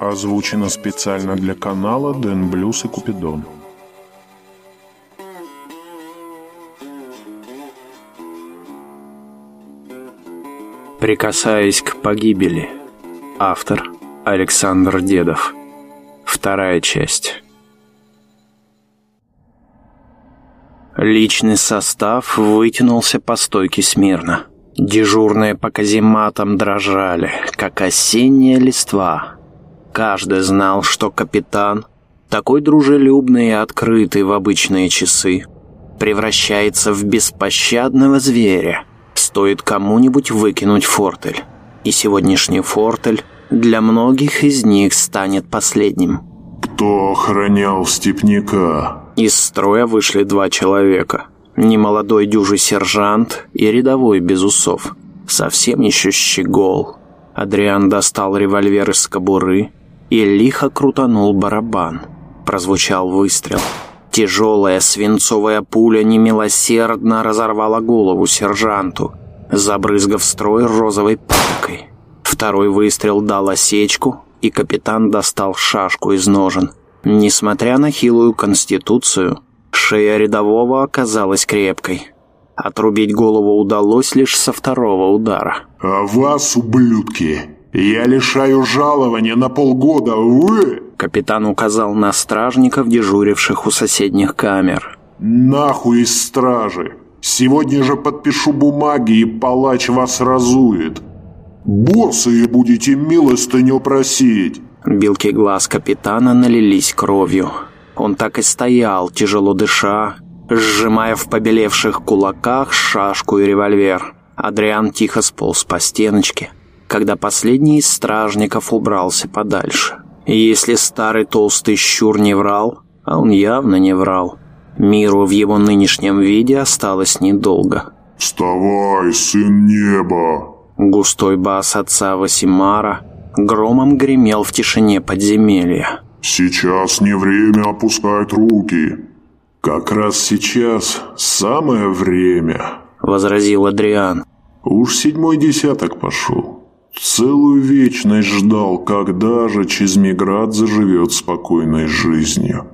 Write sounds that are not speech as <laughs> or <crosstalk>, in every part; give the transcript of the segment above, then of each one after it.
Озвучено специально для канала Дэн Блюз и Купидон. Прикасаясь к погибели. Автор Александр Дедов. Вторая часть. Личный состав вытянулся по стойке смирно. Дежурные по казематам дрожали, как осенняя листва. Каждый знал, что капитан, такой дружелюбный и открытый в обычные часы, превращается в беспощадного зверя, стоит кому-нибудь выкинуть фортель. И сегодняшний фортель для многих из них станет последним. Кто охранял степняка? Из строя вышли два человека. Немолодой дюжий сержант и рядовой без усов. Совсем еще щегол. Адриан достал револьвер из кобуры и лихо крутанул барабан. Прозвучал выстрел. Тяжелая свинцовая пуля немилосердно разорвала голову сержанту, забрызгав строй розовой палкой. Второй выстрел дал осечку, и капитан достал шашку из ножен. Несмотря на хилую конституцию, шея рядового оказалась крепкой. Отрубить голову удалось лишь со второго удара. «А вас, ублюдки, я лишаю жалования на полгода, вы...» Капитан указал на стражников, дежуривших у соседних камер. «Нахуй из стражи! Сегодня же подпишу бумаги, и палач вас разует. Боссы будете милостыню просить!» Белки глаз капитана налились кровью. Он так и стоял, тяжело дыша, сжимая в побелевших кулаках шашку и револьвер. Адриан тихо сполз по стеночке, когда последний из стражников убрался подальше. И если старый толстый щур не врал, а он явно не врал, миру в его нынешнем виде осталось недолго. «Вставай, сын неба!» Густой бас отца Васимара громом гремел в тишине подземелья. «Сейчас не время опускать руки. Как раз сейчас самое время», — возразил Адриан. «Уж седьмой десяток пошел. Целую вечность ждал, когда же Чизмиград заживет спокойной жизнью.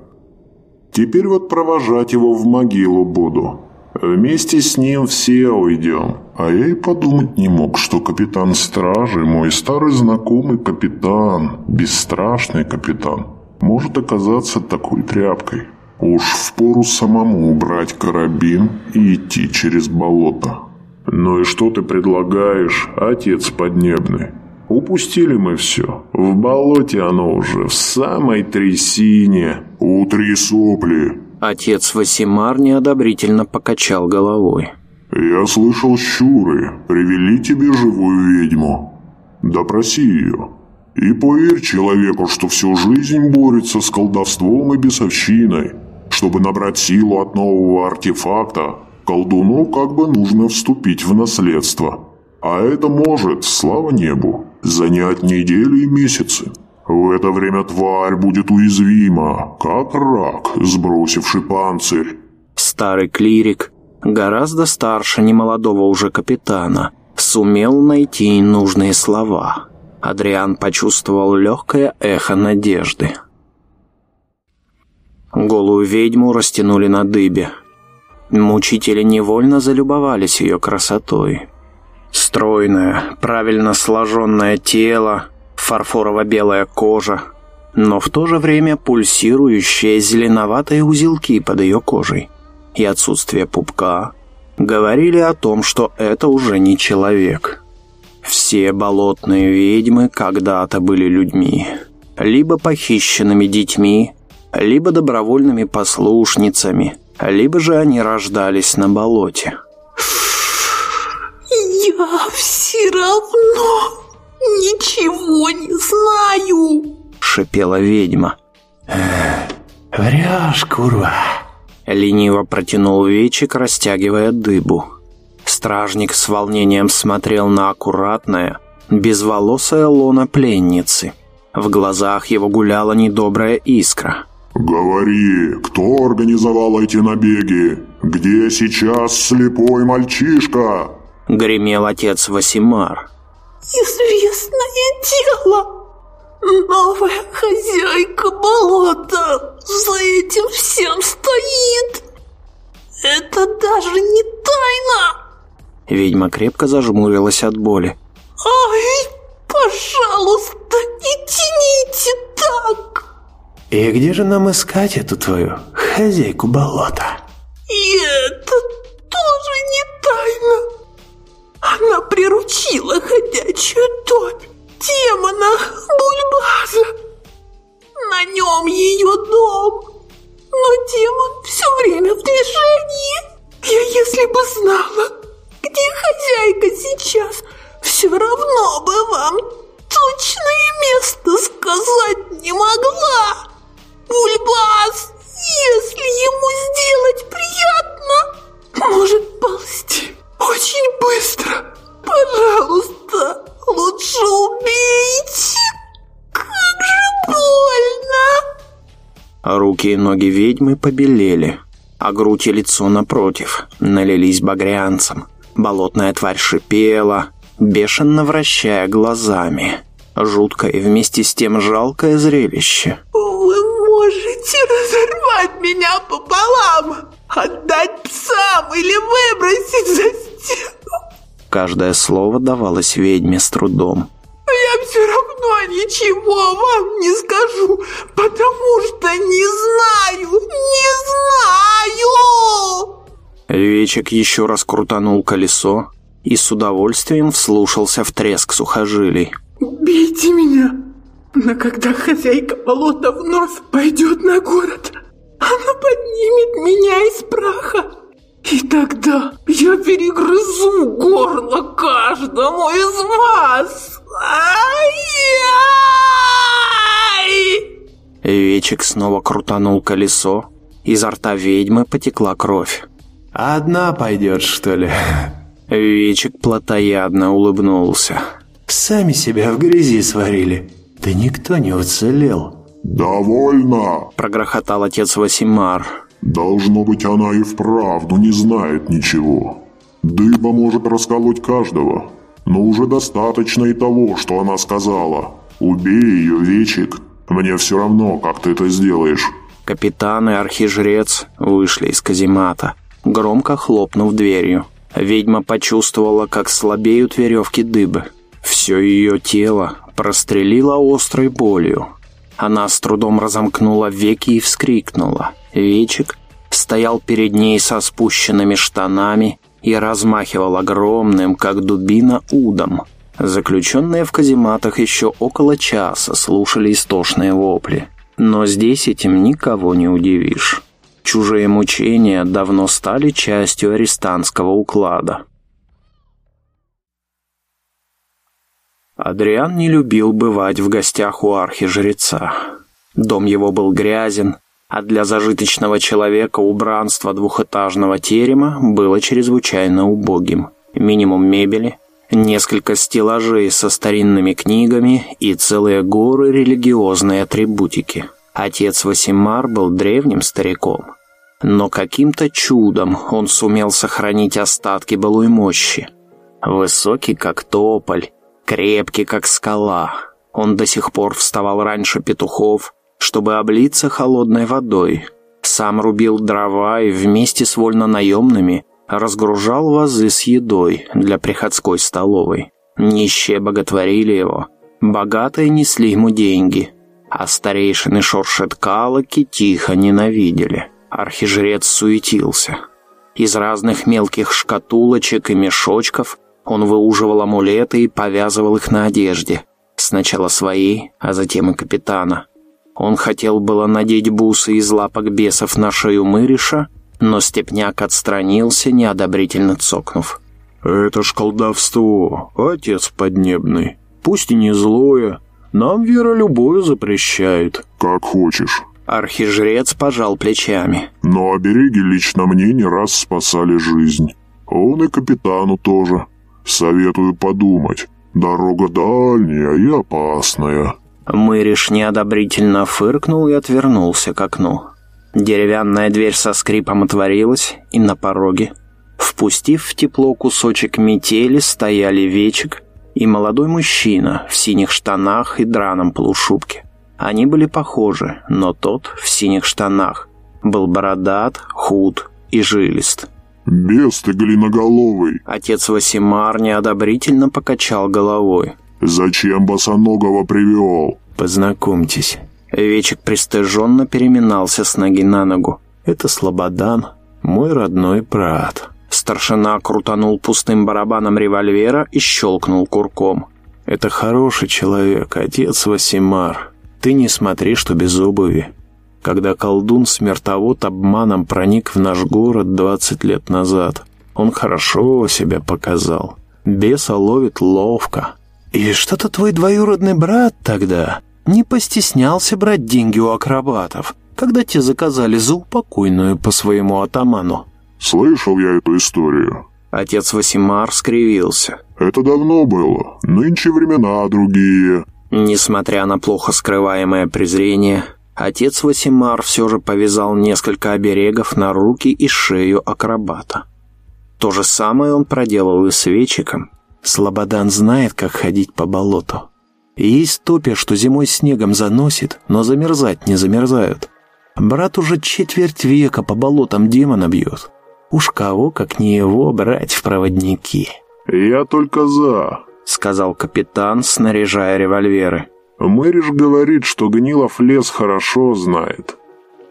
Теперь вот провожать его в могилу буду. Вместе с ним все уйдем. А я и подумать не мог, что капитан стражи, мой старый знакомый капитан, бесстрашный капитан, может оказаться такой тряпкой. Уж впору самому убрать карабин и идти через болото. Ну и что ты предлагаешь, отец поднебный? Упустили мы все. В болоте оно уже, в самой трясине. Утри сопли. Отец Васимар неодобрительно покачал головой. «Я слышал, щуры привели тебе живую ведьму. Допроси ее. И поверь человеку, что всю жизнь борется с колдовством и бесовщиной. Чтобы набрать силу от нового артефакта, колдуну как бы нужно вступить в наследство. А это может, слава небу, занять недели и месяцы. В это время тварь будет уязвима, как рак, сбросивший панцирь. Старый клирик, гораздо старше немолодого уже капитана, сумел найти нужные слова. Адриан почувствовал легкое эхо надежды. Голую ведьму растянули на дыбе. Мучители невольно залюбовались ее красотой. Стройное, правильно сложенное тело, фарфорово-белая кожа, но в то же время пульсирующие зеленоватые узелки под ее кожей и отсутствие пупка говорили о том, что это уже не человек. Все болотные ведьмы когда-то были людьми, либо похищенными детьми, либо добровольными послушницами, либо же они рождались на болоте. «Я все равно ничего не знаю!» — шипела ведьма. «Врешь, курва!» — лениво протянул Вечик, растягивая дыбу. Стражник с волнением смотрел на аккуратное, безволосое лоно пленницы. В глазах его гуляла недобрая искра. «Говори, кто организовал эти набеги? Где сейчас слепой мальчишка?» Гремел отец Васимар. «Известное дело!» новая хозяйка болота за этим всем стоит. Это даже не тайна. Ведьма крепко зажмурилась от боли. Ай, пожалуйста, не тяните так. И где же нам искать эту твою хозяйку болота? И это тоже не тайна. Она приручила ходячую топь демона Бульбаза. На нем ее дом. Но демон все время в движении. Я если бы знала, где хозяйка сейчас, все равно бы вам точное место сказать не могла. Бульбас, если ему сделать приятно, может ползти очень быстро. Пожалуйста, лучше убейте. Как же больно. Руки и ноги ведьмы побелели, а грудь и лицо напротив налились багрянцем. Болотная тварь шипела, бешено вращая глазами. Жуткое и вместе с тем жалкое зрелище. Можете разорвать меня пополам, отдать псам или выбросить за стену. Каждое слово давалось ведьме с трудом. Я все равно ничего вам не скажу, потому что не знаю, не знаю. Вечек еще раз крутанул колесо и с удовольствием вслушался в треск сухожилий. Убейте меня, но когда хозяйка болота вновь пойдет на город, она поднимет меня из праха. И тогда я перегрызу горло каждому из вас. Ай-яй! Вечек снова крутанул колесо, изо рта ведьмы потекла кровь. Одна пойдет, что ли? Вечек плотоядно улыбнулся. Сами себя в грязи сварили. Да никто не уцелел. «Довольно!» – прогрохотал отец Васимар. «Должно быть, она и вправду не знает ничего. Дыба может расколоть каждого, но уже достаточно и того, что она сказала. Убей ее, Вечик. Мне все равно, как ты это сделаешь». Капитан и архижрец вышли из каземата, громко хлопнув дверью. Ведьма почувствовала, как слабеют веревки дыбы. Все ее тело прострелило острой болью. Она с трудом разомкнула веки и вскрикнула. Вечик стоял перед ней со спущенными штанами и размахивал огромным, как дубина, удом. Заключенные в казематах еще около часа слушали истошные вопли. Но здесь этим никого не удивишь. Чужие мучения давно стали частью арестантского уклада. Адриан не любил бывать в гостях у архижреца. Дом его был грязен, а для зажиточного человека убранство двухэтажного терема было чрезвычайно убогим. Минимум мебели, несколько стеллажей со старинными книгами и целые горы религиозной атрибутики. Отец Васимар был древним стариком, но каким-то чудом он сумел сохранить остатки былой мощи. Высокий, как тополь, крепкий, как скала. Он до сих пор вставал раньше петухов, чтобы облиться холодной водой. Сам рубил дрова и вместе с вольнонаемными разгружал вазы с едой для приходской столовой. Нищие боготворили его, богатые несли ему деньги, а старейшины шоршеткалоки тихо ненавидели. Архижрец суетился. Из разных мелких шкатулочек и мешочков он выуживал амулеты и повязывал их на одежде. Сначала свои, а затем и капитана. Он хотел было надеть бусы из лапок бесов на шею мыриша, но степняк отстранился, неодобрительно цокнув. «Это ж колдовство, отец поднебный. Пусть и не злое, нам вера любую запрещает». «Как хочешь». Архижрец пожал плечами. «Но обереги лично мне не раз спасали жизнь. Он и капитану тоже. Советую подумать. Дорога дальняя и опасная». Мыриш неодобрительно фыркнул и отвернулся к окну. Деревянная дверь со скрипом отворилась, и на пороге, впустив в тепло кусочек метели, стояли Вечек и молодой мужчина в синих штанах и драном полушубке. Они были похожи, но тот в синих штанах был бородат, худ и жилист. «Бес ты глиноголовый!» Отец Васимар неодобрительно покачал головой. «Зачем босоногого привел?» «Познакомьтесь». Вечек пристыженно переминался с ноги на ногу. «Это Слободан, мой родной брат». Старшина крутанул пустым барабаном револьвера и щелкнул курком. «Это хороший человек, отец Васимар. Ты не смотри, что без обуви. Когда колдун-смертовод обманом проник в наш город 20 лет назад, он хорошо себя показал. Беса ловит ловко. И что-то твой двоюродный брат тогда не постеснялся брать деньги у акробатов, когда те заказали заупокойную по своему атаману. Слышал я эту историю. Отец Васимар скривился. Это давно было. Нынче времена другие. Несмотря на плохо скрываемое презрение, отец Васимар все же повязал несколько оберегов на руки и шею акробата. То же самое он проделал и с Вечиком. Слободан знает, как ходить по болоту. Есть топи, что зимой снегом заносит, но замерзать не замерзают. Брат уже четверть века по болотам демона бьет. Уж кого, как не его, брать в проводники. «Я только за», — сказал капитан, снаряжая револьверы. «Мэриш говорит, что Гнилов лес хорошо знает.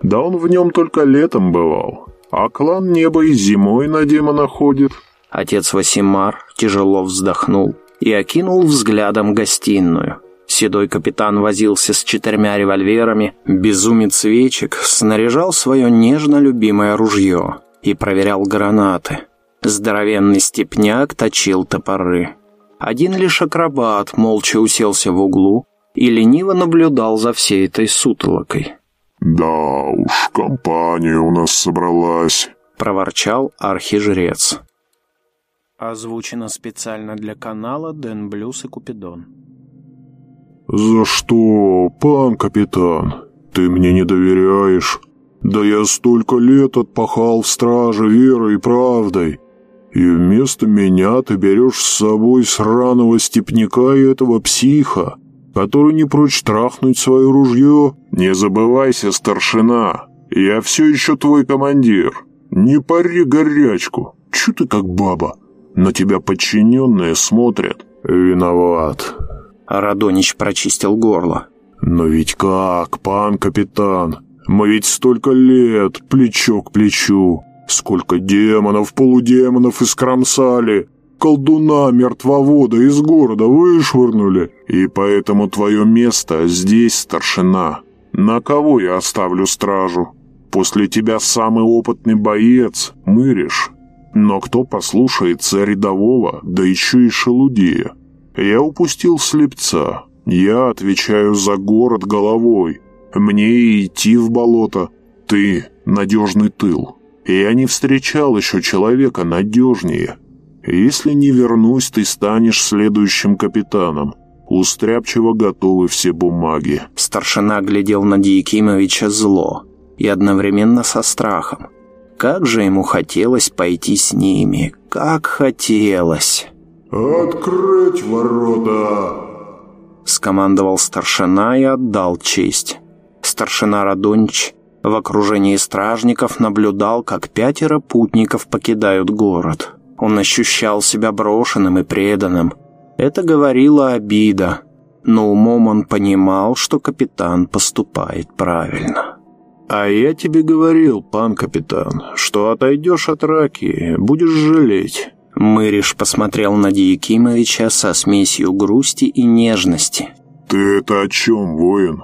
Да он в нем только летом бывал, а клан неба и зимой на демона ходит». Отец Васимар тяжело вздохнул и окинул взглядом гостиную. Седой капитан возился с четырьмя револьверами, безумец Вечек снаряжал свое нежно любимое ружье и проверял гранаты. Здоровенный степняк точил топоры. Один лишь акробат молча уселся в углу и лениво наблюдал за всей этой сутолокой. «Да уж, компания у нас собралась», — проворчал архижрец. Озвучено специально для канала Дэн Блюз и Купидон. «За что, пан капитан? Ты мне не доверяешь? Да я столько лет отпахал в страже верой и правдой. И вместо меня ты берешь с собой сраного степняка и этого психа, который не прочь трахнуть свое ружье. Не забывайся, старшина, я все еще твой командир. Не пари горячку, чё ты как баба?» На тебя подчиненные смотрят. Виноват. Радонич прочистил горло. Но ведь как, пан капитан? Мы ведь столько лет, плечо к плечу. Сколько демонов, полудемонов искромсали. Колдуна мертвовода из города вышвырнули. И поэтому твое место здесь, старшина. На кого я оставлю стражу? После тебя самый опытный боец, Мыриш. Но кто послушается рядового, да еще и шелудея? Я упустил слепца. Я отвечаю за город головой. Мне идти в болото. Ты — надежный тыл. Я не встречал еще человека надежнее. Если не вернусь, ты станешь следующим капитаном. У Стряпчего готовы все бумаги. Старшина глядел на Дьякимовича зло и одновременно со страхом. Как же ему хотелось пойти с ними, как хотелось. «Открыть ворота!» Скомандовал старшина и отдал честь. Старшина Радонич в окружении стражников наблюдал, как пятеро путников покидают город. Он ощущал себя брошенным и преданным. Это говорила обида, но умом он понимал, что капитан поступает правильно. «А я тебе говорил, пан капитан, что отойдешь от раки, будешь жалеть». Мыриш посмотрел на Дьякимовича со смесью грусти и нежности. «Ты это о чем, воин?»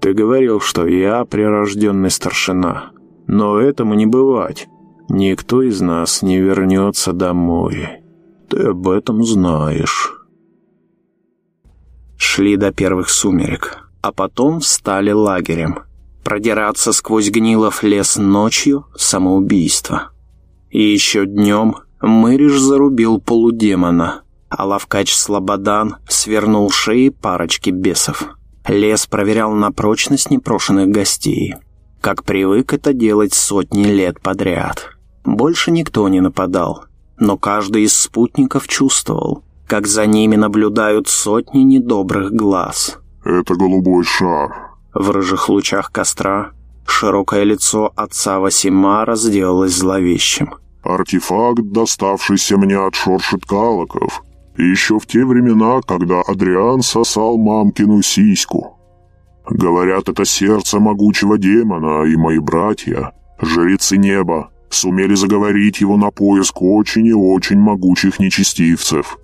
«Ты говорил, что я прирожденный старшина. Но этому не бывать. Никто из нас не вернется домой. Ты об этом знаешь». Шли до первых сумерек, а потом встали лагерем – Продираться сквозь гнилов лес ночью – самоубийство. И еще днем Мыриш зарубил полудемона, а лавкач Слободан свернул шеи парочки бесов. Лес проверял на прочность непрошенных гостей, как привык это делать сотни лет подряд. Больше никто не нападал, но каждый из спутников чувствовал, как за ними наблюдают сотни недобрых глаз. «Это голубой шар». В рыжих лучах костра широкое лицо отца Васимара сделалось зловещим. «Артефакт, доставшийся мне от шоршиткалоков, еще в те времена, когда Адриан сосал мамкину сиську. Говорят, это сердце могучего демона, и мои братья, жрецы неба, сумели заговорить его на поиск очень и очень могучих нечестивцев.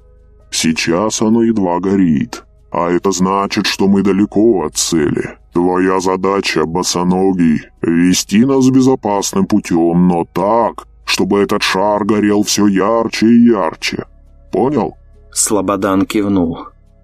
Сейчас оно едва горит, а это значит, что мы далеко от цели. Твоя задача, босоногий, вести нас безопасным путем, но так, чтобы этот шар горел все ярче и ярче. Понял? Слободан кивнул.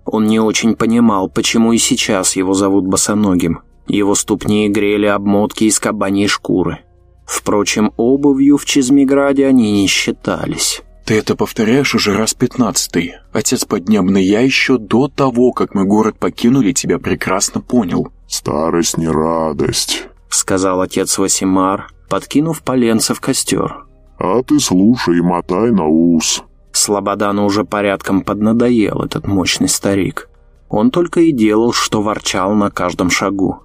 Он не очень понимал, почему и сейчас его зовут босоногим. Его ступни грели обмотки из кабаньей шкуры. Впрочем, обувью в Чизмиграде они не считались. «Ты это повторяешь уже раз пятнадцатый. Отец Поднебный, я еще до того, как мы город покинули, тебя прекрасно понял». «Старость не радость», — сказал отец Васимар, подкинув поленца в костер. «А ты слушай и мотай на ус. Слободану уже порядком поднадоел этот мощный старик. Он только и делал, что ворчал на каждом шагу.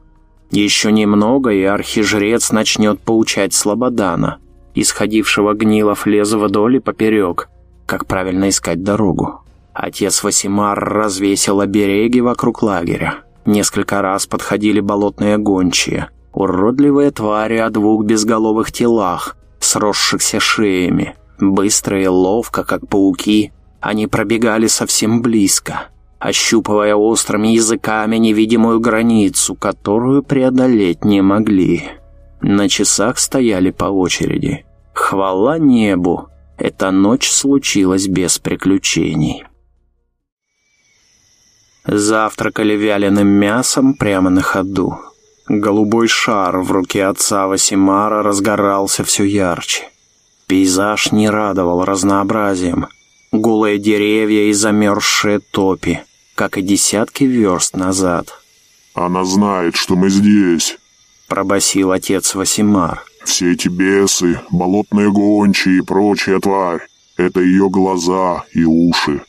Еще немного, и архижрец начнет поучать Слободана, исходившего гнилов леза вдоль и поперек, как правильно искать дорогу. Отец Васимар развесил обереги вокруг лагеря. Несколько раз подходили болотные гончие, уродливые твари о двух безголовых телах, сросшихся шеями, Быстро и ловко, как пауки, они пробегали совсем близко, ощупывая острыми языками невидимую границу, которую преодолеть не могли. На часах стояли по очереди. Хвала небу, эта ночь случилась без приключений. Завтракали вяленым мясом прямо на ходу. Голубой шар в руке отца Васимара разгорался все ярче. Пейзаж не радовал разнообразием. Голые деревья и замерзшие топи, как и десятки верст назад. «Она знает, что мы здесь», — пробасил отец Васимар. «Все эти бесы, болотные гончие и прочая тварь — это ее глаза и уши.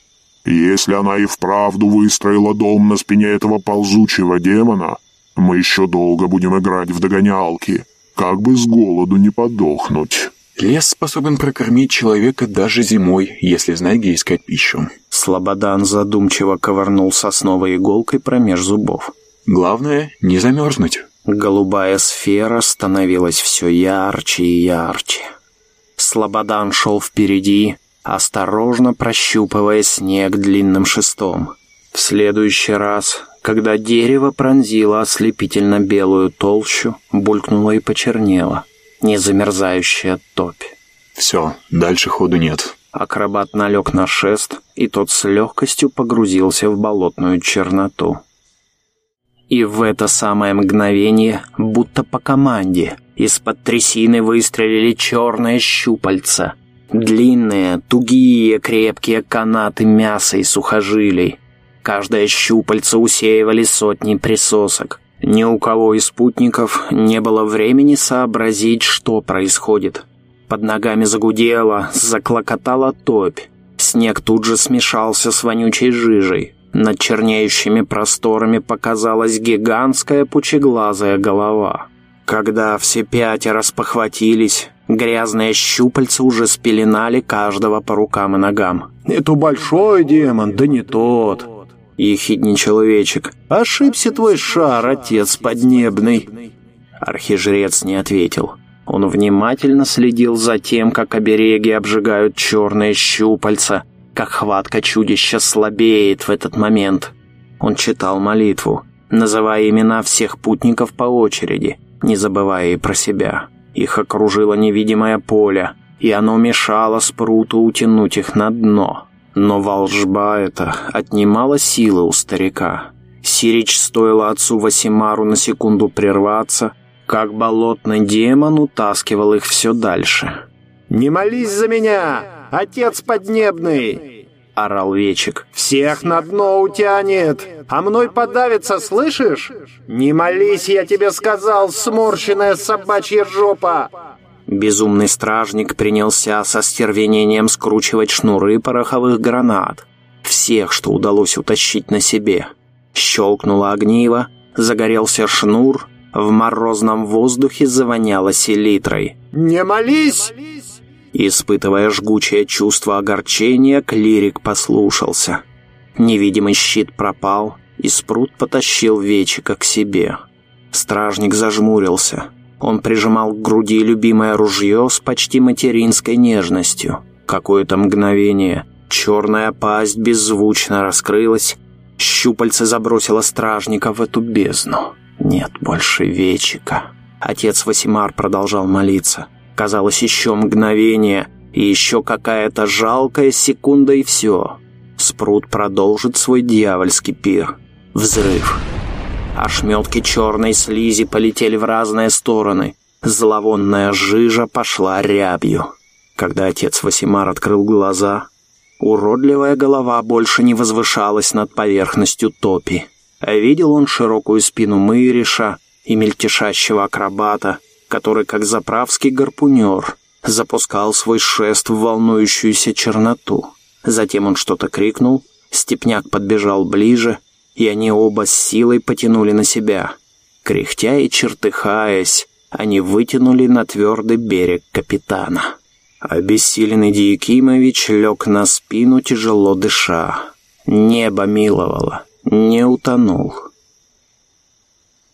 если она и вправду выстроила дом на спине этого ползучего демона, мы еще долго будем играть в догонялки, как бы с голоду не подохнуть». Лес способен прокормить человека даже зимой, если знать, где искать пищу. Слободан задумчиво ковырнул сосновой иголкой промеж зубов. Главное, не замерзнуть. Голубая сфера становилась все ярче и ярче. Слободан шел впереди, осторожно прощупывая снег длинным шестом. В следующий раз, когда дерево пронзило ослепительно белую толщу, булькнуло и почернело незамерзающая топь. «Все, дальше ходу нет». Акробат налег на шест, и тот с легкостью погрузился в болотную черноту. И в это самое мгновение, будто по команде, из-под трясины выстрелили черные щупальца. Длинные, тугие, крепкие канаты мяса и сухожилий. Каждое щупальце усеивали сотни присосок. Ни у кого из спутников не было времени сообразить, что происходит. Под ногами загудело, заклокотала топь. Снег тут же смешался с вонючей жижей. Над чернеющими просторами показалась гигантская пучеглазая голова. Когда все пятеро спохватились, грязные щупальца уже спеленали каждого по рукам и ногам. «Это большой демон, да не тот!» — ехидничал человечек. «Ошибся твой шар, отец поднебный!» Архижрец не ответил. Он внимательно следил за тем, как обереги обжигают черные щупальца, как хватка чудища слабеет в этот момент. Он читал молитву, называя имена всех путников по очереди, не забывая и про себя. Их окружило невидимое поле, и оно мешало спруту утянуть их на дно. Но волжба эта отнимала силы у старика. Сирич стоило отцу Васимару на секунду прерваться, как болотный демон утаскивал их все дальше. «Не молись за меня, отец поднебный!» — орал Вечик. «Всех на дно утянет, а мной подавится, слышишь? Не молись, я тебе сказал, сморщенная собачья жопа!» Безумный стражник принялся со стервенением скручивать шнуры пороховых гранат. всех, что удалось утащить на себе. Щелкнуло огниво, загорелся шнур, в морозном воздухе завоняло селитрой. «Не молись!» Испытывая жгучее чувство огорчения, клирик послушался. Невидимый щит пропал, и спрут потащил Вечика к себе. Стражник зажмурился. Он прижимал к груди любимое ружье с почти материнской нежностью. Какое-то мгновение черная пасть беззвучно раскрылась, щупальце забросило стражника в эту бездну. Нет больше Вечика. Отец Васимар продолжал молиться. Казалось, еще мгновение, и еще какая-то жалкая секунда, и все. Спрут продолжит свой дьявольский пир. Взрыв. Ошметки черной слизи полетели в разные стороны. Зловонная жижа пошла рябью. Когда отец Васимар открыл глаза, уродливая голова больше не возвышалась над поверхностью топи. Видел он широкую спину Мыриша и мельтешащего акробата, который, как заправский гарпунер, запускал свой шест в волнующуюся черноту. Затем он что-то крикнул, степняк подбежал ближе, и они оба с силой потянули на себя. Кряхтя и чертыхаясь, они вытянули на твердый берег капитана. Обессиленный Дьякимович лег на спину, тяжело дыша. Небо миловало, не утонул.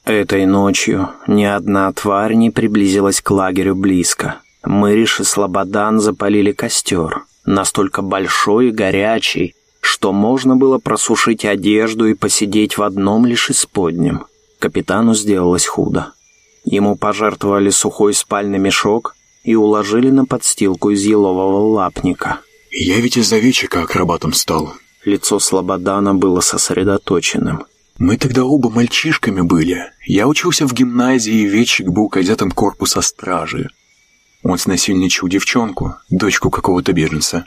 Этой ночью ни одна тварь не приблизилась к лагерю близко. Мыриш и Слободан запалили костер, настолько большой и горячий, что можно было просушить одежду и посидеть в одном лишь исподнем. Капитану сделалось худо. Ему пожертвовали сухой спальный мешок и уложили на подстилку из елового лапника. «Я ведь из-за вечика акробатом стал». Лицо Слободана было сосредоточенным. Мы тогда оба мальчишками были. Я учился в гимназии, и Вечик был кадетом корпуса стражи. Он снасильничал девчонку, дочку какого-то беженца.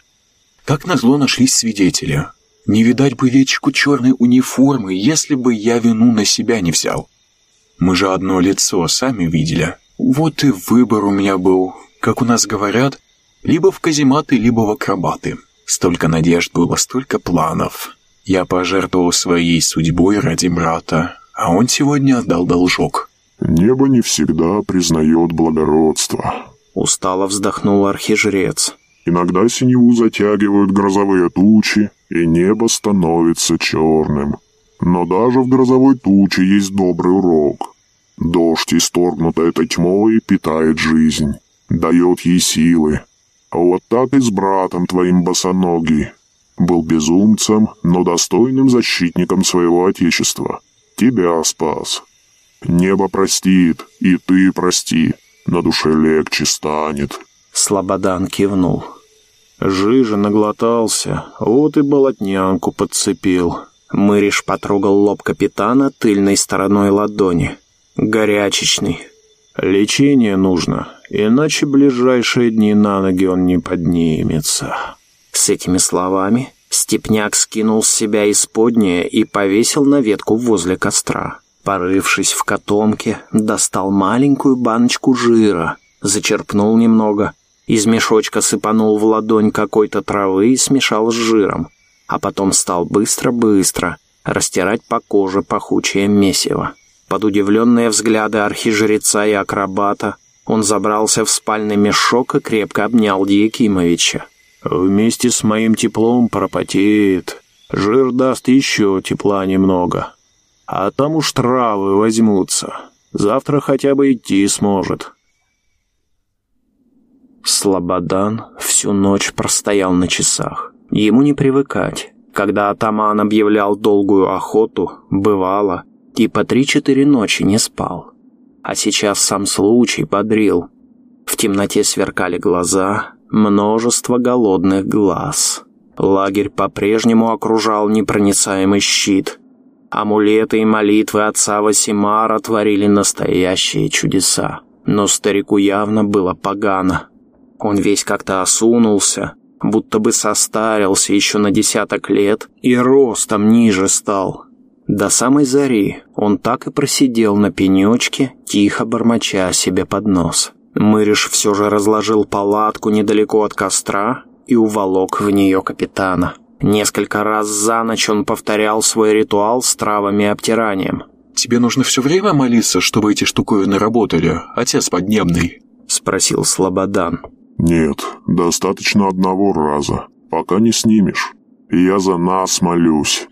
Как назло нашлись свидетели. Не видать бы Вечику черной униформы, если бы я вину на себя не взял. Мы же одно лицо сами видели. Вот и выбор у меня был, как у нас говорят, либо в казематы, либо в акробаты. Столько надежд было, столько планов. Я пожертвовал своей судьбой ради брата, а он сегодня отдал должок. Небо не всегда признает благородство. Устало вздохнул архижрец. Иногда синеву затягивают грозовые тучи, и небо становится черным. Но даже в грозовой туче есть добрый урок. Дождь, исторгнутый этой тьмой, питает жизнь, дает ей силы. А вот так и с братом твоим босоногий, был безумцем, но достойным защитником своего отечества. Тебя спас. Небо простит, и ты прости. На душе легче станет». Слободан кивнул. Жижа наглотался, вот и болотнянку подцепил. Мыриш потрогал лоб капитана тыльной стороной ладони. Горячечный. Лечение нужно, иначе ближайшие дни на ноги он не поднимется. С этими словами Степняк скинул с себя исподнее и повесил на ветку возле костра. Порывшись в котомке, достал маленькую баночку жира, зачерпнул немного, из мешочка сыпанул в ладонь какой-то травы и смешал с жиром, а потом стал быстро-быстро растирать по коже пахучее месиво. Под удивленные взгляды архижреца и акробата он забрался в спальный мешок и крепко обнял Дьякимовича. Вместе с моим теплом пропотеет. Жир даст еще тепла немного. А там уж травы возьмутся. Завтра хотя бы идти сможет. Слободан всю ночь простоял на часах. Ему не привыкать. Когда атаман объявлял долгую охоту, бывало, и по три-четыре ночи не спал. А сейчас сам случай бодрил. В темноте сверкали глаза, множество голодных глаз. Лагерь по-прежнему окружал непроницаемый щит. Амулеты и молитвы отца Васимара творили настоящие чудеса. Но старику явно было погано. Он весь как-то осунулся, будто бы состарился еще на десяток лет и ростом ниже стал. До самой зари он так и просидел на пенечке, тихо бормоча себе под нос. Мыриш все же разложил палатку недалеко от костра и уволок в нее капитана. Несколько раз за ночь он повторял свой ритуал с травами и обтиранием. «Тебе нужно все время молиться, чтобы эти штуковины работали, отец поднебный?» — спросил Слободан. «Нет, достаточно одного раза, пока не снимешь. Я за нас молюсь».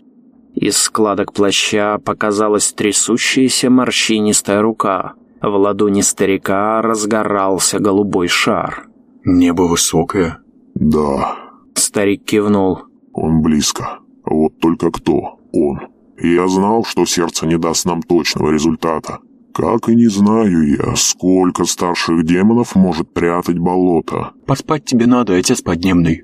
Из складок плаща показалась трясущаяся морщинистая рука. В ладони старика разгорался голубой шар. «Небо высокое». «Да». Старик кивнул. «Он близко. Вот только кто? Он. Я знал, что сердце не даст нам точного результата. Как и не знаю я, сколько старших демонов может прятать болото. Поспать тебе надо, отец поднебный.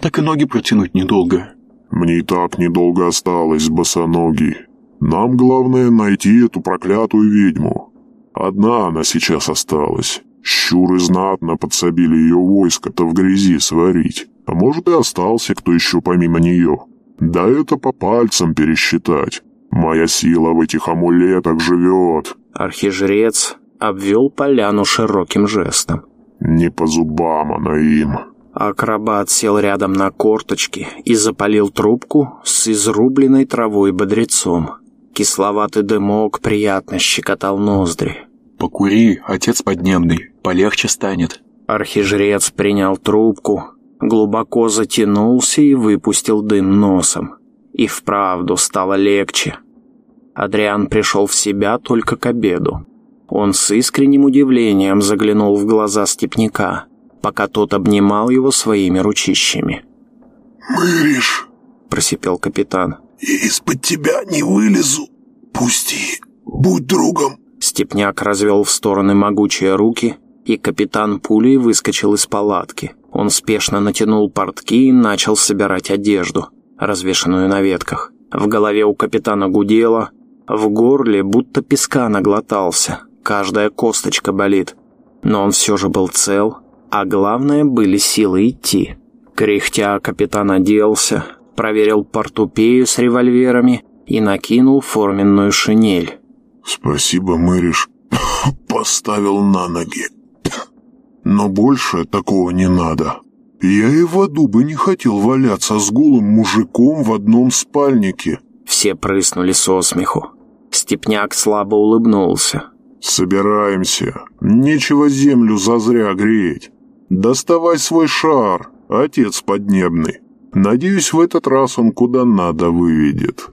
Так и ноги протянуть недолго. Мне и так недолго осталось, босоногий. Нам главное найти эту проклятую ведьму. Одна она сейчас осталась. Щуры знатно подсобили ее войско-то в грязи сварить. А может и остался кто еще помимо нее. Да это по пальцам пересчитать. Моя сила в этих амулетах живет. Архижрец обвел поляну широким жестом. Не по зубам она им. Акробат сел рядом на корточки и запалил трубку с изрубленной травой бодрецом. Кисловатый дымок приятно щекотал ноздри. «Покури, отец поднебный, полегче станет». Архижрец принял трубку, глубоко затянулся и выпустил дым носом. И вправду стало легче. Адриан пришел в себя только к обеду. Он с искренним удивлением заглянул в глаза степняка, пока тот обнимал его своими ручищами. «Мыришь!» – просипел капитан. «Я из-под тебя не вылезу. Пусти, будь другом!» Степняк развел в стороны могучие руки, и капитан пулей выскочил из палатки. Он спешно натянул портки и начал собирать одежду, развешанную на ветках. В голове у капитана гудело, в горле будто песка наглотался, каждая косточка болит. Но он все же был цел, а главное были силы идти. Кряхтя капитан оделся, проверил портупею с револьверами и накинул форменную шинель. «Спасибо, Мэриш, <laughs> поставил на ноги. Но больше такого не надо. Я и в аду бы не хотел валяться с голым мужиком в одном спальнике». Все прыснули со смеху. Степняк слабо улыбнулся. «Собираемся. Нечего землю зазря греть. Доставай свой шар, отец поднебный. Надеюсь, в этот раз он куда надо выведет».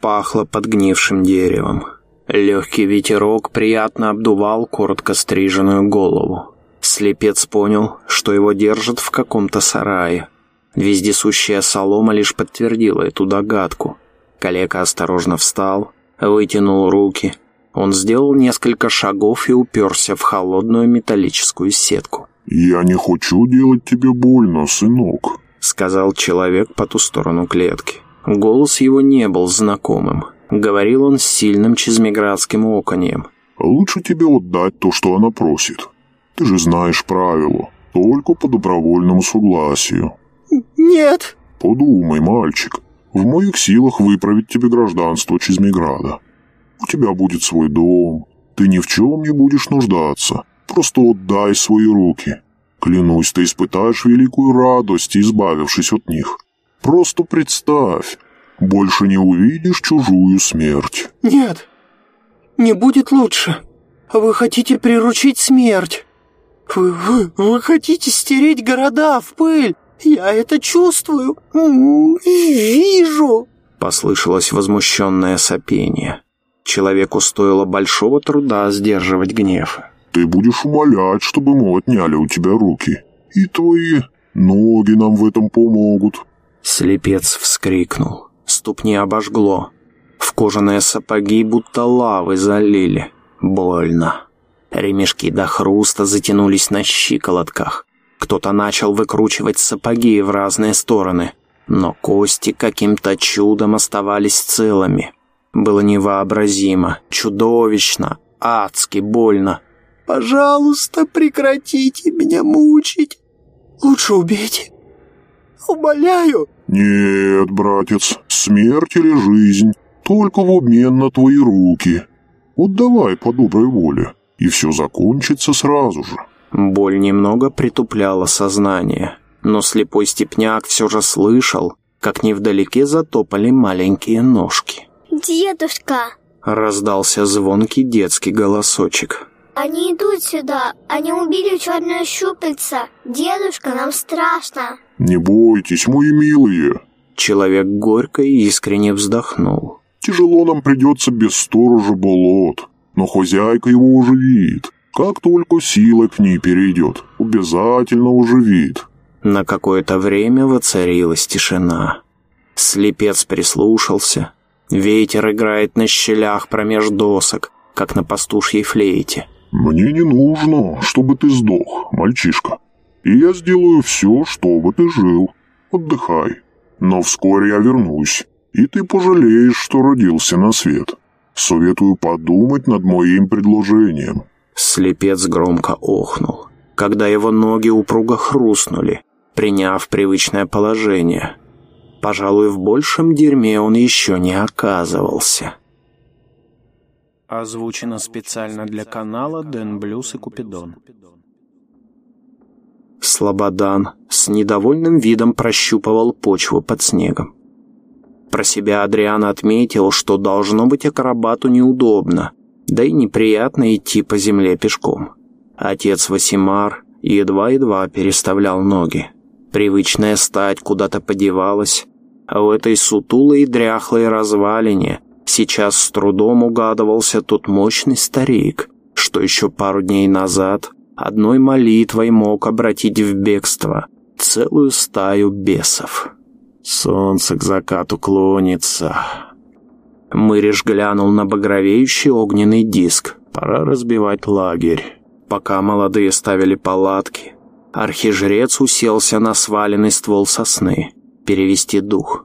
Пахло подгнившим деревом. Легкий ветерок приятно обдувал коротко стриженную голову. Слепец понял, что его держат в каком-то сарае. Вездесущая солома лишь подтвердила эту догадку. Калека осторожно встал, вытянул руки. Он сделал несколько шагов и уперся в холодную металлическую сетку. «Я не хочу делать тебе больно, сынок», — сказал человек по ту сторону клетки. Голос его не был знакомым. Говорил он с сильным чизмиградским оконьем. «Лучше тебе отдать то, что она просит. Ты же знаешь правила. Только по добровольному согласию». «Нет». «Подумай, мальчик. В моих силах выправить тебе гражданство Чизмиграда. У тебя будет свой дом. Ты ни в чем не будешь нуждаться. Просто отдай свои руки. Клянусь, ты испытаешь великую радость, избавившись от них. Просто представь, больше не увидишь чужую смерть. Нет, не будет лучше. Вы хотите приручить смерть. Вы, вы, вы хотите стереть города в пыль. Я это чувствую. Вижу. Послышалось возмущенное сопение. Человеку стоило большого труда сдерживать гнев. Ты будешь умолять, чтобы мы отняли у тебя руки. И твои ноги нам в этом помогут. Слепец вскрикнул. Ступни обожгло. В кожаные сапоги будто лавы залили. Больно. Ремешки до хруста затянулись на щиколотках. Кто-то начал выкручивать сапоги в разные стороны, но кости каким-то чудом оставались целыми. Было невообразимо, чудовищно, адски больно. «Пожалуйста, прекратите меня мучить. Лучше убейте. Умоляю». «Нет, братец, смерть или жизнь, только в обмен на твои руки. Вот давай по доброй воле, и все закончится сразу же». Боль немного притупляла сознание, но слепой степняк все же слышал, как невдалеке затопали маленькие ножки. «Дедушка!» — раздался звонкий детский голосочек. «Они идут сюда! Они убили черное щупальца! Дедушка, нам страшно!» «Не бойтесь, мои милые!» Человек горько и искренне вздохнул. «Тяжело нам придется без сторожа болот, но хозяйка его уживит. Как только сила к ней перейдет, обязательно уживит». На какое-то время воцарилась тишина. Слепец прислушался. Ветер играет на щелях промеж досок, как на пастушьей флейте. «Мне не нужно, чтобы ты сдох, мальчишка. И я сделаю все, чтобы ты жил. Отдыхай. Но вскоре я вернусь, и ты пожалеешь, что родился на свет. Советую подумать над моим предложением». Слепец громко охнул, когда его ноги упруго хрустнули, приняв привычное положение. Пожалуй, в большем дерьме он еще не оказывался. Озвучено специально для канала Дэн Блюз и Купидон. Слободан с недовольным видом прощупывал почву под снегом. Про себя Адриан отметил, что должно быть акробату неудобно, да и неприятно идти по земле пешком. Отец Васимар едва-едва переставлял ноги. Привычная стать куда-то подевалась, а в этой сутулой и дряхлой развалине сейчас с трудом угадывался тот мощный старик, что еще пару дней назад одной молитвой мог обратить в бегство целую стаю бесов. Солнце к закату клонится. Мыриш глянул на багровеющий огненный диск. Пора разбивать лагерь. Пока молодые ставили палатки, архижрец уселся на сваленный ствол сосны, перевести дух.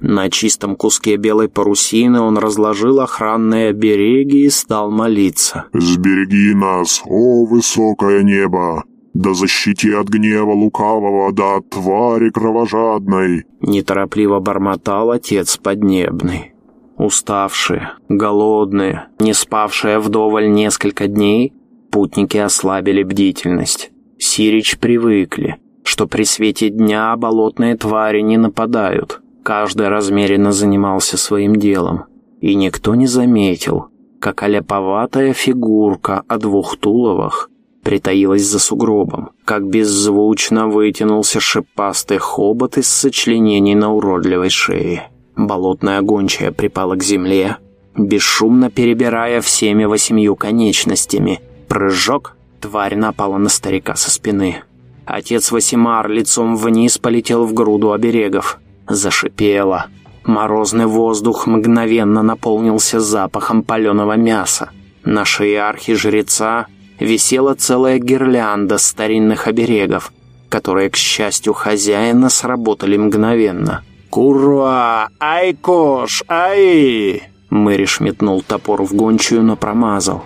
На чистом куске белой парусины он разложил охранные обереги и стал молиться. «Сбереги нас, о высокое небо! Да защити от гнева лукавого, да от твари кровожадной!» Неторопливо бормотал отец Поднебный. Уставшие, голодные, не спавшие вдоволь несколько дней, путники ослабили бдительность. Сирич привыкли, что при свете дня болотные твари не нападают. Каждый размеренно занимался своим делом, и никто не заметил, как оляповатая фигурка о двух туловах притаилась за сугробом, как беззвучно вытянулся шипастый хобот из сочленений на уродливой шее. Болотная гончая припала к земле, бесшумно перебирая всеми восемью конечностями. Прыжок, тварь напала на старика со спины. Отец Васимар лицом вниз полетел в груду оберегов. Зашипело. Морозный воздух мгновенно наполнился запахом паленого мяса. На шее архижреца висела целая гирлянда старинных оберегов, которые, к счастью хозяина, сработали мгновенно. «Кура! Айкош! Ай!» Мэриш метнул топор в гончую, но промазал.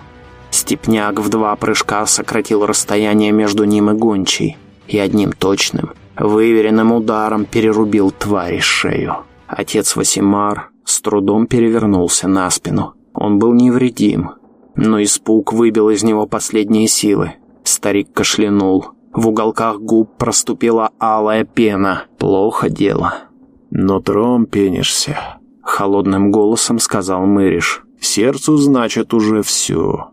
Степняк в два прыжка сократил расстояние между ним и гончей и одним точным, выверенным ударом перерубил твари шею. Отец Васимар с трудом перевернулся на спину. Он был невредим, но испуг выбил из него последние силы. Старик кашлянул. В уголках губ проступила алая пена. Плохо дело. «Но тром пенишься», — холодным голосом сказал Мыриш. «Сердцу, значит, уже все.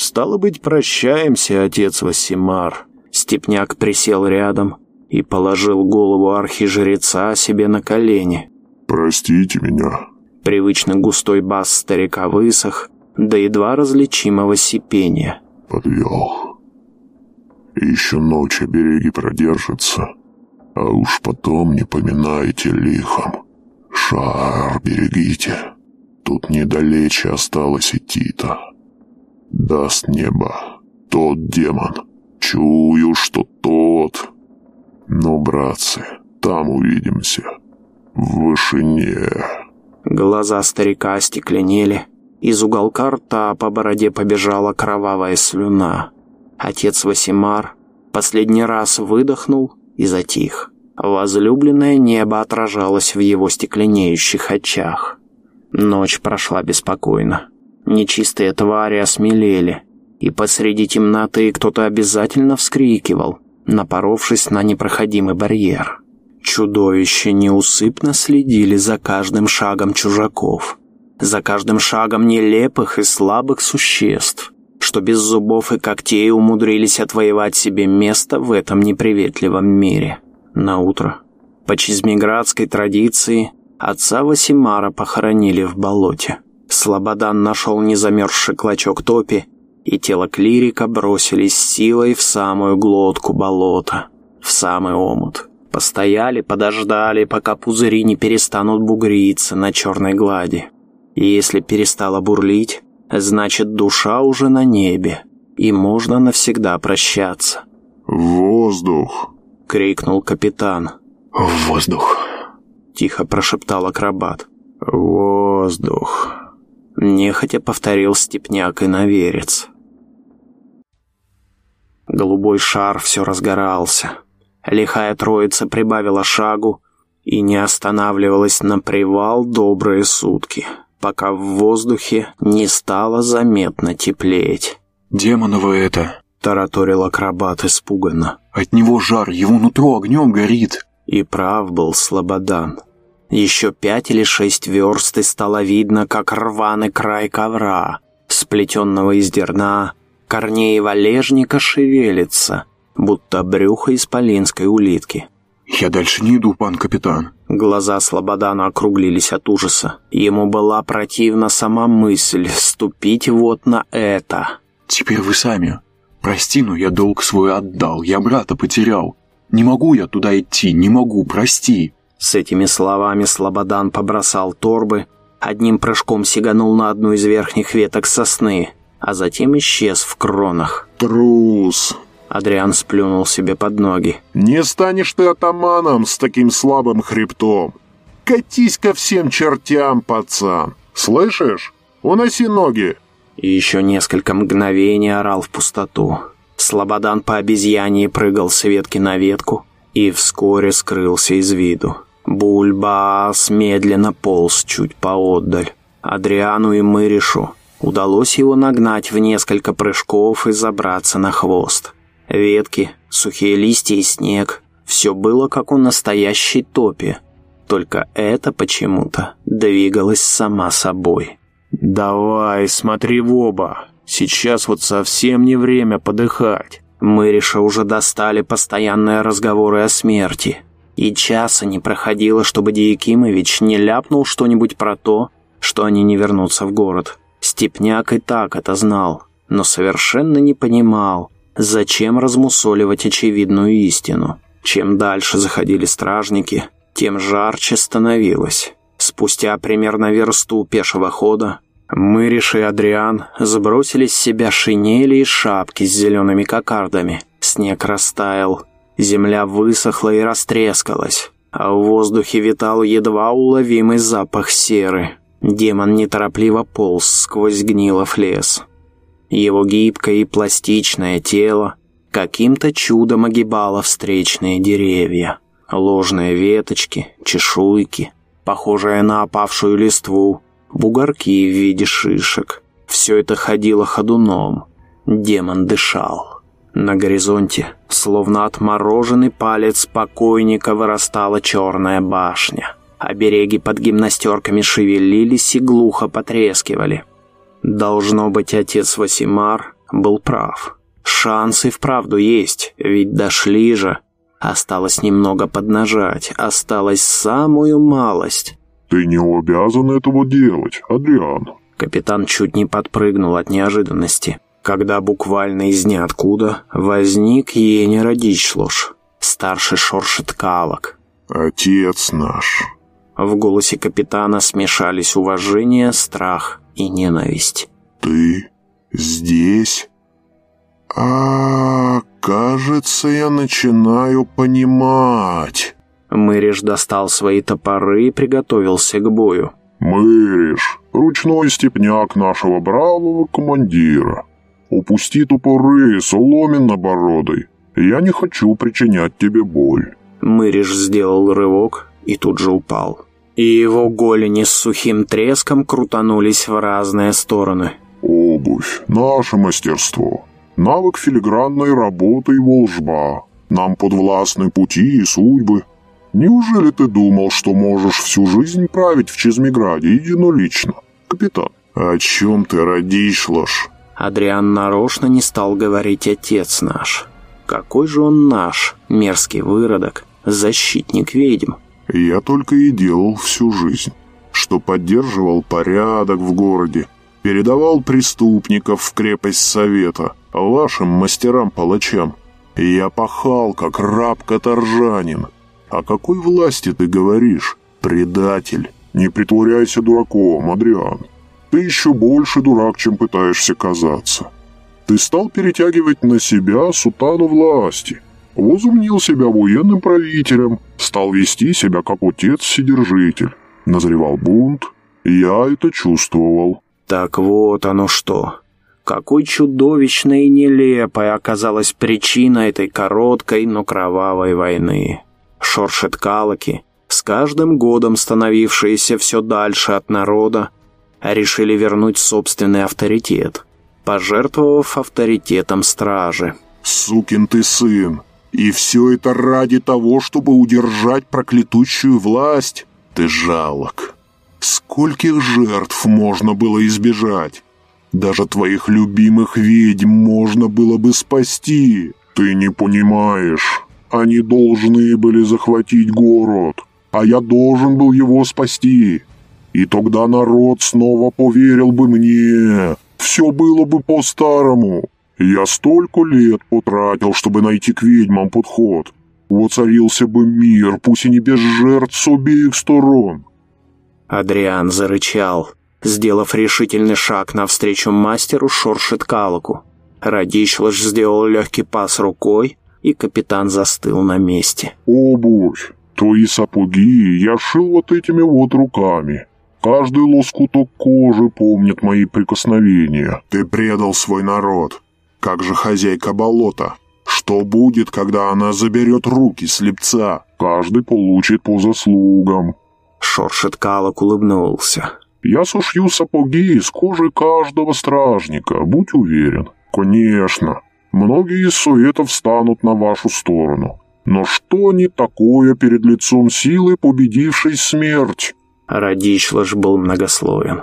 Стало быть, прощаемся, отец Васимар». Степняк присел рядом и положил голову архижреца себе на колени. «Простите меня». Привычно густой бас старика высох, до едва различимого сипения. «Подвел. Еще ночь обереги продержатся, а уж потом не поминайте лихом. Шар берегите, тут недалече осталось идти-то. Даст небо тот демон, чую, что тот. Но, братцы, там увидимся, в вышине». Глаза старика остекленели, из уголка рта по бороде побежала кровавая слюна. Отец Васимар последний раз выдохнул и затих. Возлюбленное небо отражалось в его стекленеющих очах. Ночь прошла беспокойно. Нечистые твари осмелели, и посреди темноты кто-то обязательно вскрикивал, напоровшись на непроходимый барьер. Чудовища неусыпно следили за каждым шагом чужаков, за каждым шагом нелепых и слабых существ, что без зубов и когтей умудрились отвоевать себе место в этом неприветливом мире. На утро, по чизмиградской традиции, отца Васимара похоронили в болоте. Слободан нашел незамерзший клочок топи, и тело клирика бросились силой в самую глотку болота, в самый омут. Постояли, подождали, пока пузыри не перестанут бугриться на черной глади. И если перестала бурлить, значит душа уже на небе, и можно навсегда прощаться. «Воздух!» — крикнул капитан. «Воздух!» — тихо прошептал акробат. «Воздух!» — нехотя повторил степняк и наверец. Голубой шар все разгорался. Лихая троица прибавила шагу и не останавливалась на привал добрые сутки, пока в воздухе не стало заметно теплеть. «Демоново это!» — тараторил акробат испуганно. «От него жар, его нутро огнем горит!» И прав был Слободан. Еще пять или шесть верст и стало видно, как рваный край ковра, сплетенного из дерна, корней валежника шевелится, будто брюхо исполинской улитки. «Я дальше не иду, пан капитан». Глаза Слободана округлились от ужаса. Ему была противна сама мысль ступить вот на это. «Теперь вы сами. Прости, но я долг свой отдал, я брата потерял. Не могу я туда идти, не могу, прости». С этими словами Слободан побросал торбы, одним прыжком сиганул на одну из верхних веток сосны, а затем исчез в кронах. «Трус!» Адриан сплюнул себе под ноги. «Не станешь ты атаманом с таким слабым хребтом! Катись ко всем чертям, пацан! Слышишь? Уноси ноги!» И еще несколько мгновений орал в пустоту. Слободан по обезьянье прыгал с ветки на ветку и вскоре скрылся из виду. Бульбас медленно полз чуть поотдаль. Адриану и Мыришу удалось его нагнать в несколько прыжков и забраться на хвост. Ветки, сухие листья и снег — все было как у настоящей топи. Только это почему-то двигалось сама собой. «Давай, смотри в оба. Сейчас вот совсем не время подыхать». Мэриша уже достали постоянные разговоры о смерти. И часа не проходило, чтобы Диекимович не ляпнул что-нибудь про то, что они не вернутся в город. Степняк и так это знал, но совершенно не понимал, зачем размусоливать очевидную истину. Чем дальше заходили стражники, тем жарче становилось. Спустя примерно версту пешего хода Мыриш и Адриан сбросили с себя шинели и шапки с зелеными кокардами. Снег растаял, земля высохла и растрескалась, а в воздухе витал едва уловимый запах серы. Демон неторопливо полз сквозь гнилов лес. Его гибкое и пластичное тело каким-то чудом огибало встречные деревья. Ложные веточки, чешуйки, похожие на опавшую листву, бугорки в виде шишек. Все это ходило ходуном. Демон дышал. На горизонте, словно отмороженный палец покойника, вырастала черная башня. Обереги под гимнастерками шевелились и глухо потрескивали. Должно быть, отец Васимар был прав. Шансы вправду есть, ведь дошли же. Осталось немного поднажать, осталось самую малость. «Ты не обязан этого делать, Адриан». Капитан чуть не подпрыгнул от неожиданности, когда буквально из ниоткуда возник Енера Дичлош, старший шоршеткалок. «Отец наш». В голосе капитана смешались уважение, страх и ненависть. «Ты здесь?» «А, кажется, я начинаю понимать». Мэриш достал свои топоры и приготовился к бою. «Мэриш, ручной степняк нашего бравого командира. Упусти топоры, соломенно-бородый. Я не хочу причинять тебе боль». Мэриш сделал рывок и тут же упал. И его голени с сухим треском крутанулись в разные стороны. «Обувь, наше мастерство, навык филигранной работы и волжба. Нам подвластны пути и судьбы. Неужели ты думал, что можешь всю жизнь править в Чизмиграде единолично, капитан? О чем ты, Радишлаш? Адриан нарочно не стал говорить «отец наш». Какой же он наш, мерзкий выродок, защитник ведьм? Я только и делал всю жизнь, что поддерживал порядок в городе, передавал преступников в крепость совета, вашим мастерам-палачам. Я пахал, как раб-каторжанин. О какой власти ты говоришь, предатель? Не притворяйся дураком, Адриан. Ты еще больше дурак, чем пытаешься казаться. Ты стал перетягивать на себя сутану власти, возумнил себя военным правителем, стал вести себя как отец-вседержитель. Назревал бунт, я это чувствовал. Так вот оно что. Какой чудовищной и нелепой оказалась причина этой короткой, но кровавой войны. Шоршет Калаки, с каждым годом становившиеся все дальше от народа, решили вернуть собственный авторитет – пожертвовав авторитетом стражи. «Сукин ты сын! И все это ради того, чтобы удержать проклятущую власть? Ты жалок! Скольких жертв можно было избежать? Даже твоих любимых ведьм можно было бы спасти! Ты не понимаешь!» Они должны были захватить город, а я должен был его спасти. И тогда народ снова поверил бы мне, все было бы по-старому. Я столько лет потратил, чтобы найти к ведьмам подход. Воцарился бы мир, пусть и не без жертв с обеих сторон. Адриан зарычал, сделав решительный шаг навстречу мастеру шоршит калоку. Радишлаш сделал легкий пас рукой, и капитан застыл на месте. «Обувь! Твои сапоги я шил вот этими вот руками. Каждый лоскуток кожи помнит мои прикосновения. Ты предал свой народ. Как же хозяйка болота? Что будет, когда она заберет руки слепца? Каждый получит по заслугам. Шоршет Калок улыбнулся. Я сушью сапоги из кожи каждого стражника, будь уверен. Конечно, многие из суетов встанут на вашу сторону. Но что не такое перед лицом силы, победившей смерть? Радичлаш был многословен.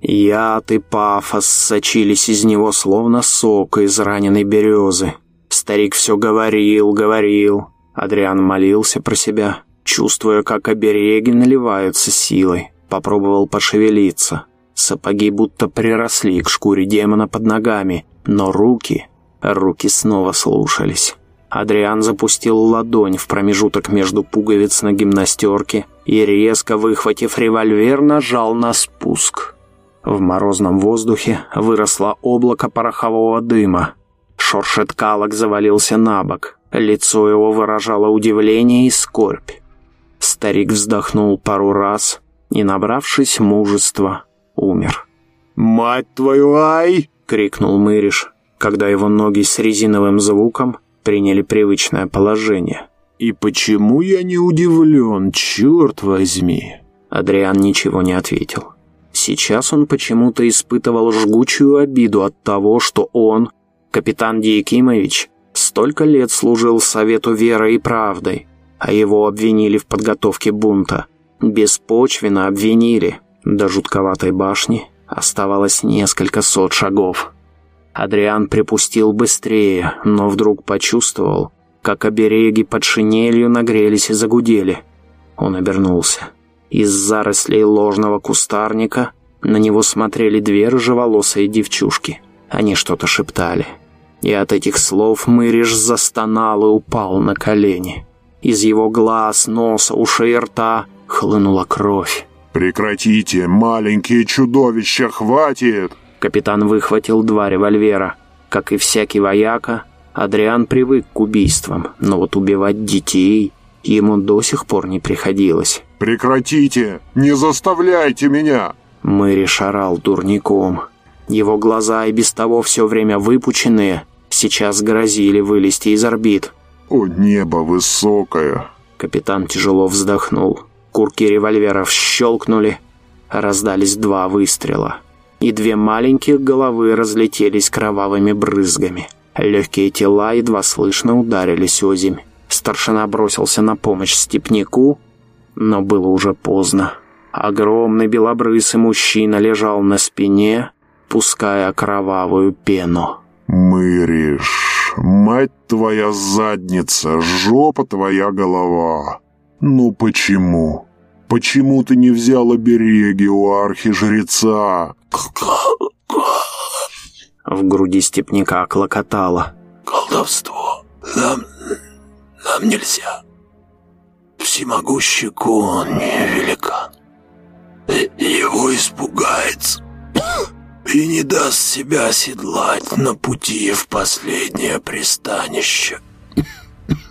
Яд и пафос сочились из него, словно сок из раненой березы. Старик все говорил, говорил. Адриан молился про себя, чувствуя, как обереги наливаются силой. Попробовал пошевелиться. Сапоги будто приросли к шкуре демона под ногами, но руки... Руки снова слушались. Адриан запустил ладонь в промежуток между пуговиц на гимнастерке и, резко выхватив револьвер, нажал на спуск. В морозном воздухе выросло облако порохового дыма. Шоршет Калок завалился на бок. Лицо его выражало удивление и скорбь. Старик вздохнул пару раз и, набравшись мужества, умер. «Мать твою, ай!» — крикнул Мыриш, когда его ноги с резиновым звуком приняли привычное положение. «И почему я не удивлен, черт возьми?» Адриан ничего не ответил. Сейчас он почему-то испытывал жгучую обиду от того, что он, капитан Диекимович, столько лет служил Совету верой и правдой, а его обвинили в подготовке бунта. Беспочвенно обвинили. До жутковатой башни оставалось несколько сот шагов. Адриан припустил быстрее, но вдруг почувствовал, как обереги под шинелью нагрелись и загудели. Он обернулся. Из зарослей ложного кустарника на него смотрели две рыжеволосые девчушки. Они что-то шептали. И от этих слов Мыриш застонал и упал на колени. Из его глаз, носа, ушей и рта хлынула кровь. «Прекратите, маленькие чудовища, хватит!» Капитан выхватил два револьвера. Как и всякий вояка, Адриан привык к убийствам, но вот убивать детей ему до сих пор не приходилось. «Прекратите! Не заставляйте меня!» Мэри шарал дурником. Его глаза, и без того все время выпученные, сейчас грозили вылезти из орбит. «О, небо высокое!» Капитан тяжело вздохнул. Курки револьверов щелкнули, раздались два выстрела и две маленьких головы разлетелись кровавыми брызгами. Легкие тела едва слышно ударились озимь. Старшина бросился на помощь степняку, но было уже поздно. Огромный белобрысый мужчина лежал на спине, пуская кровавую пену. «Мыриш, мать твоя задница, жопа твоя голова. Ну почему? Почему ты не взял обереги у архижреца?» В груди степняка клокотало. «Колдовство. Нам... нам нельзя. Всемогущий кон великан. Его испугается и не даст себя оседлать на пути в последнее пристанище.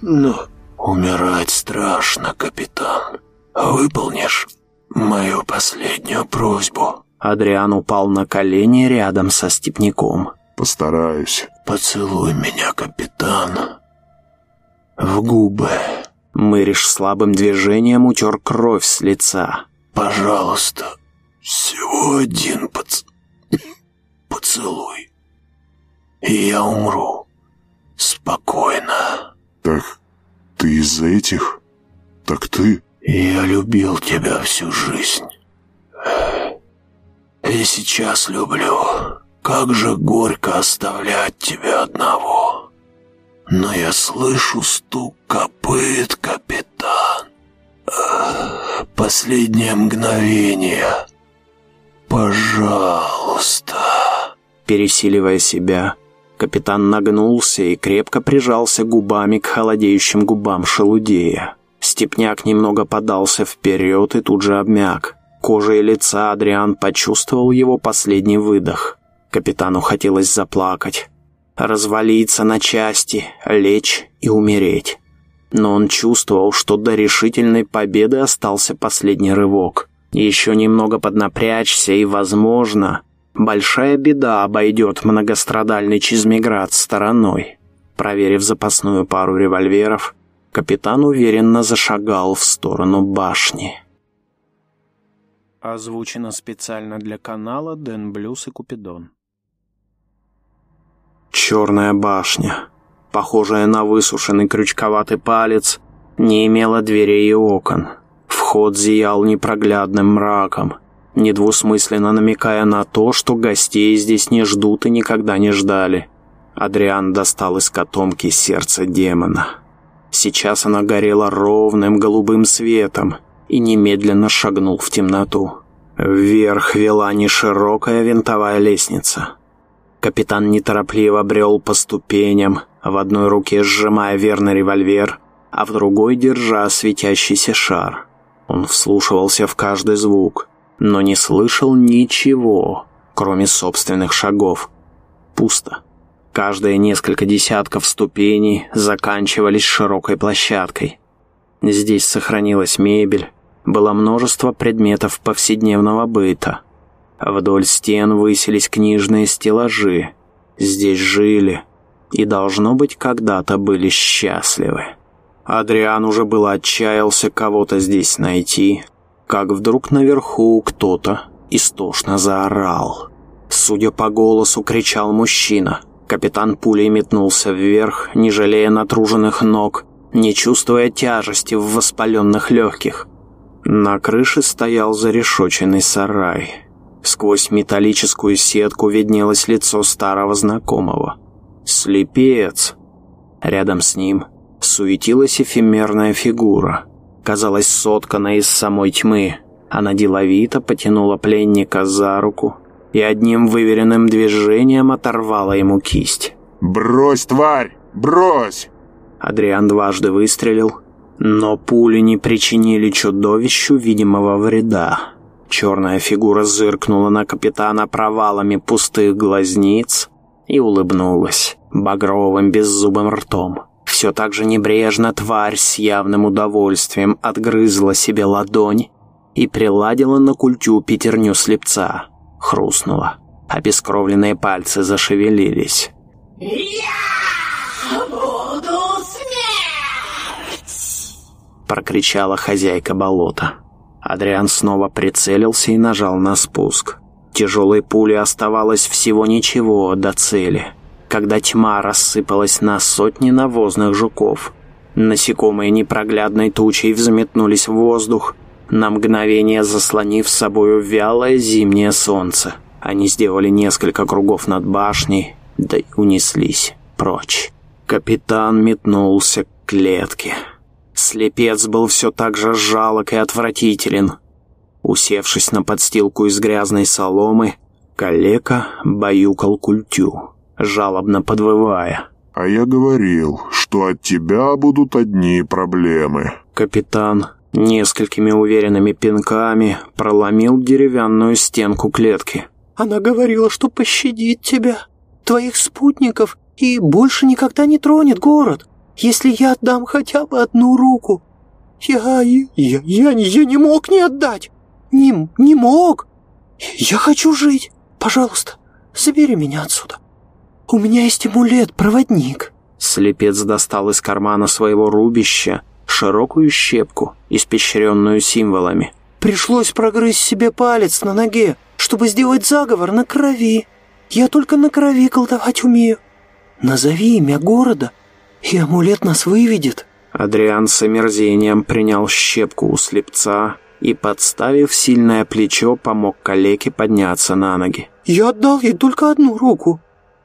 Но умирать страшно, капитан. Выполнишь мою последнюю просьбу?» Адриан упал на колени рядом со степняком. «Постараюсь». «Поцелуй меня, капитан, в губы». Мыриш слабым движением утер кровь с лица. «Пожалуйста, всего один поц... <coughs> поцелуй, и я умру спокойно». «Так ты из этих? Так ты...» «Я любил тебя всю жизнь. И сейчас люблю. Как же горько оставлять тебя одного. Но я слышу стук копыт, капитан. Последнее мгновение. Пожалуйста. Пересиливая себя, капитан нагнулся и крепко прижался губами к холодеющим губам шелудея. Степняк немного подался вперед и тут же обмяк. Кожей лица Адриан почувствовал его последний выдох. Капитану хотелось заплакать, развалиться на части, лечь и умереть. Но он чувствовал, что до решительной победы остался последний рывок. Еще немного поднапрячься и, возможно, большая беда обойдет многострадальный Чизмиград стороной. Проверив запасную пару револьверов, капитан уверенно зашагал в сторону башни. Озвучено специально для канала Дэн Блюз и Купидон. Черная башня, похожая на высушенный крючковатый палец, не имела дверей и окон. Вход зиял непроглядным мраком, недвусмысленно намекая на то, что гостей здесь не ждут и никогда не ждали. Адриан достал из котомки сердце демона. Сейчас она горела ровным голубым светом — и немедленно шагнул в темноту. Вверх вела неширокая винтовая лестница. Капитан неторопливо брел по ступеням, в одной руке сжимая верный револьвер, а в другой держа светящийся шар. Он вслушивался в каждый звук, но не слышал ничего, кроме собственных шагов. Пусто. Каждые несколько десятков ступеней заканчивались широкой площадкой. Здесь сохранилась мебель, было множество предметов повседневного быта. Вдоль стен высились книжные стеллажи. Здесь жили и, должно быть, когда-то были счастливы. Адриан уже было отчаялся кого-то здесь найти, как вдруг наверху кто-то истошно заорал. Судя по голосу, кричал мужчина. Капитан пулей метнулся вверх, не жалея натруженных ног, не чувствуя тяжести в воспаленных легких. На крыше стоял зарешоченный сарай. Сквозь металлическую сетку виднелось лицо старого знакомого. Слепец. Рядом с ним суетилась эфемерная фигура. Казалось, сотканная из самой тьмы. Она деловито потянула пленника за руку и одним выверенным движением оторвала ему кисть. «Брось, тварь! Брось!» Адриан дважды выстрелил, но пули не причинили чудовищу видимого вреда. Черная фигура зыркнула на капитана провалами пустых глазниц и улыбнулась багровым беззубым ртом. Все так же небрежно тварь с явным удовольствием отгрызла себе ладонь и приладила на культю пятерню слепца. Хрустнула. Обескровленные пальцы зашевелились. «Я прокричала хозяйка болота. Адриан снова прицелился и нажал на спуск. Тяжелой пули оставалось всего ничего до цели. когда тьма рассыпалась на сотни навозных жуков. Насекомые непроглядной тучей взметнулись в воздух, на мгновение заслонив с собою вялое зимнее солнце. Они сделали несколько кругов над башней, да и унеслись прочь. Капитан метнулся к клетке. Слепец был все так же жалок и отвратителен. Усевшись на подстилку из грязной соломы, калека баюкал культю, жалобно подвывая. «А я говорил, что от тебя будут одни проблемы». Капитан несколькими уверенными пинками проломил деревянную стенку клетки. «Она говорила, что пощадит тебя, твоих спутников, и больше никогда не тронет город, если я отдам хотя бы одну руку. Я... я... я, я, я не мог не отдать. Не... не мог. Я хочу жить. Пожалуйста, забери меня отсюда. У меня есть амулет-проводник». Слепец достал из кармана своего рубища широкую щепку, испещренную символами. «Пришлось прогрызть себе палец на ноге, чтобы сделать заговор на крови. Я только на крови колдовать умею. Назови имя города, и амулет нас выведет». Адриан с омерзением принял щепку у слепца и, подставив сильное плечо, помог калеке подняться на ноги. «Я отдал ей только одну руку.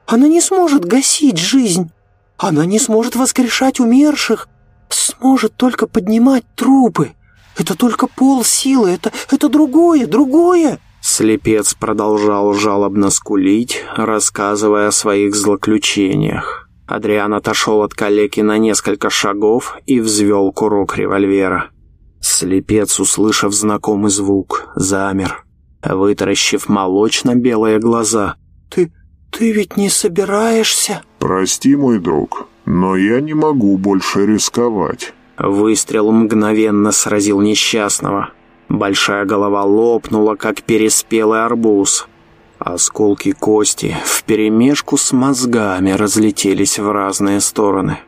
Она не сможет гасить жизнь. Она не сможет воскрешать умерших. Сможет только поднимать трупы. Это только пол силы. Это, это другое, другое». Слепец продолжал жалобно скулить, рассказывая о своих злоключениях. Адриан отошел от калеки на несколько шагов и взвел курок револьвера. Слепец, услышав знакомый звук, замер, вытаращив молочно-белые глаза. «Ты... ты ведь не собираешься?» «Прости, мой друг, но я не могу больше рисковать». Выстрел мгновенно сразил несчастного. Большая голова лопнула, как переспелый арбуз. Осколки кости вперемешку с мозгами разлетелись в разные стороны.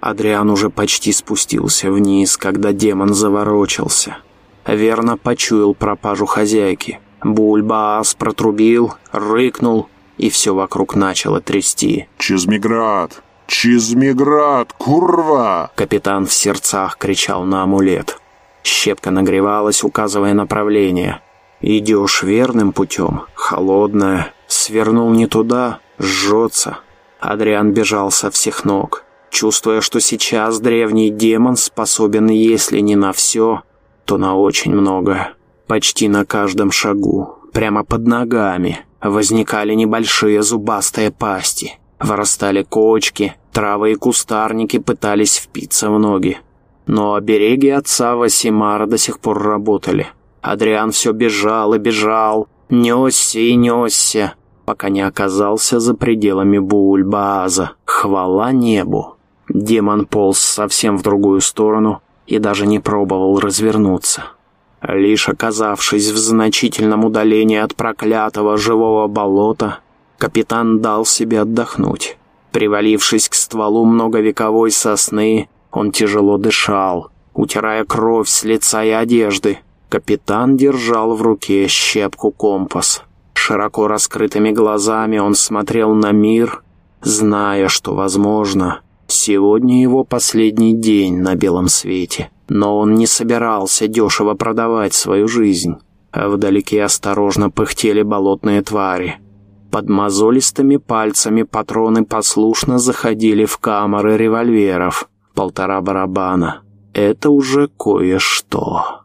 Адриан уже почти спустился вниз, когда демон заворочился. Верно почуял пропажу хозяйки. Бульбаас протрубил, рыкнул, и все вокруг начало трясти. «Чизмиград! Чизмиград! Курва!» Капитан в сердцах кричал на амулет. Щепка нагревалась, указывая направление. «Идешь верным путем, холодная. Свернул не туда, жжется». Адриан бежал со всех ног чувствуя, что сейчас древний демон способен, если не на все, то на очень многое. Почти на каждом шагу, прямо под ногами, возникали небольшие зубастые пасти. Вырастали кочки, травы и кустарники пытались впиться в ноги. Но обереги отца Васимара до сих пор работали. Адриан все бежал и бежал, несся и несся, пока не оказался за пределами Бульбааза. Хвала небу! Демон полз совсем в другую сторону и даже не пробовал развернуться. Лишь оказавшись в значительном удалении от проклятого живого болота, капитан дал себе отдохнуть. Привалившись к стволу многовековой сосны, он тяжело дышал, утирая кровь с лица и одежды. Капитан держал в руке щепку-компас. Широко раскрытыми глазами он смотрел на мир, зная, что, возможно, Сегодня его последний день на белом свете, но он не собирался дешево продавать свою жизнь. А вдалеке осторожно пыхтели болотные твари. Под мозолистыми пальцами патроны послушно заходили в камеры револьверов. Полтора барабана. Это уже кое-что.